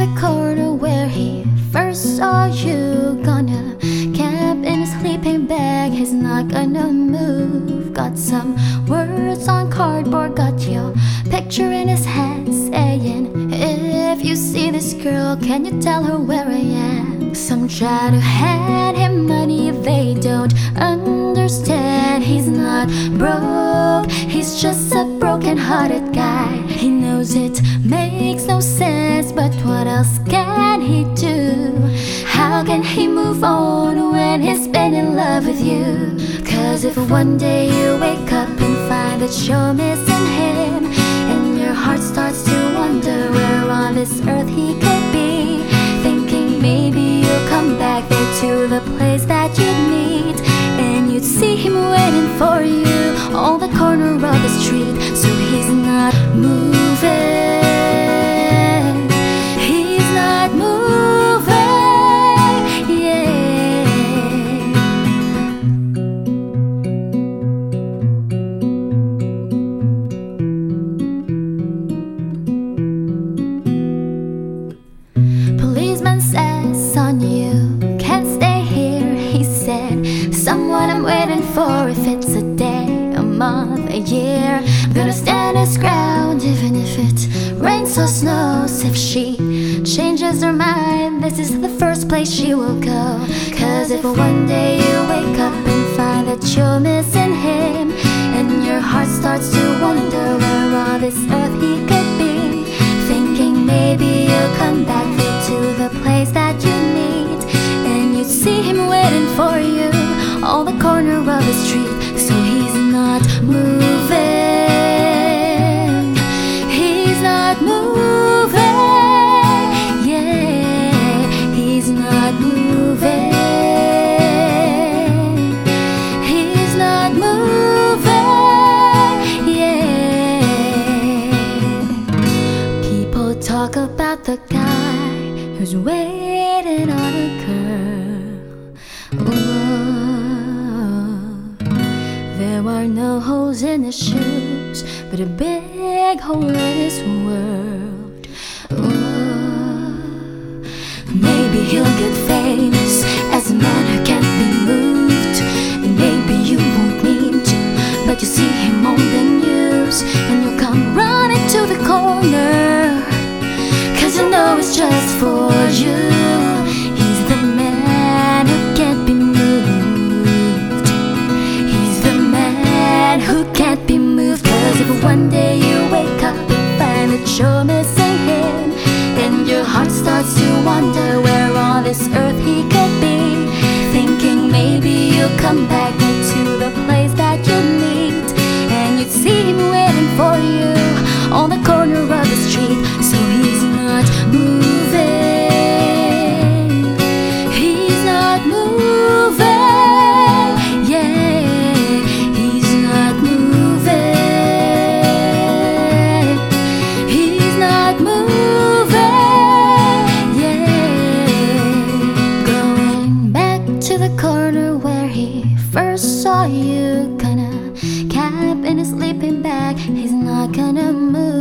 the corner where he first saw you. Gonna camp in his sleeping bag, he's not gonna move. Got some words on cardboard, got your picture in his head saying, If you see this girl, can you tell her where I am? Some try to hand him money, they don't understand. He's not broke, he's just a broken hearted guy. He knows it makes no sense, but what else can he do? How can he move on when he's been in love with you? Cause if one day you wake up and find that you're missing for. If it's a day, a month, a year, I'm gonna stand his ground, even if it rains or snows. If she changes her mind, this is the first place she will go. Cause if one day you wake up and find that you're missing him, and your heart starts to wonder where all this the guy who's waiting on a girl. Ooh. There are no holes in his shoes, but a big hole in his world. Ooh. Maybe he'll get come back to the corner where he first saw you. kinda cap in his sleeping bag, he's not gonna move.